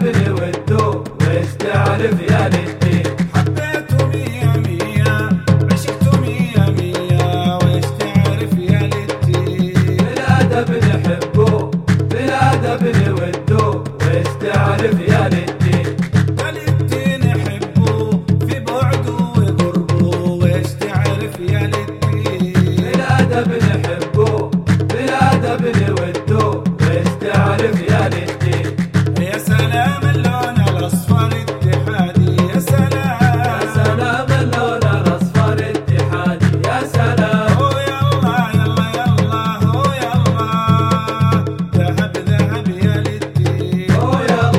النبل والدو ويش تعرف يا حبيته مية مية عشقته مية مية ويش تعرف يا بالأدب نحبه بالأدب نوده ويش تعرف يا للدين نحبه في بعده وقربه ويش تعرف يا بالأدب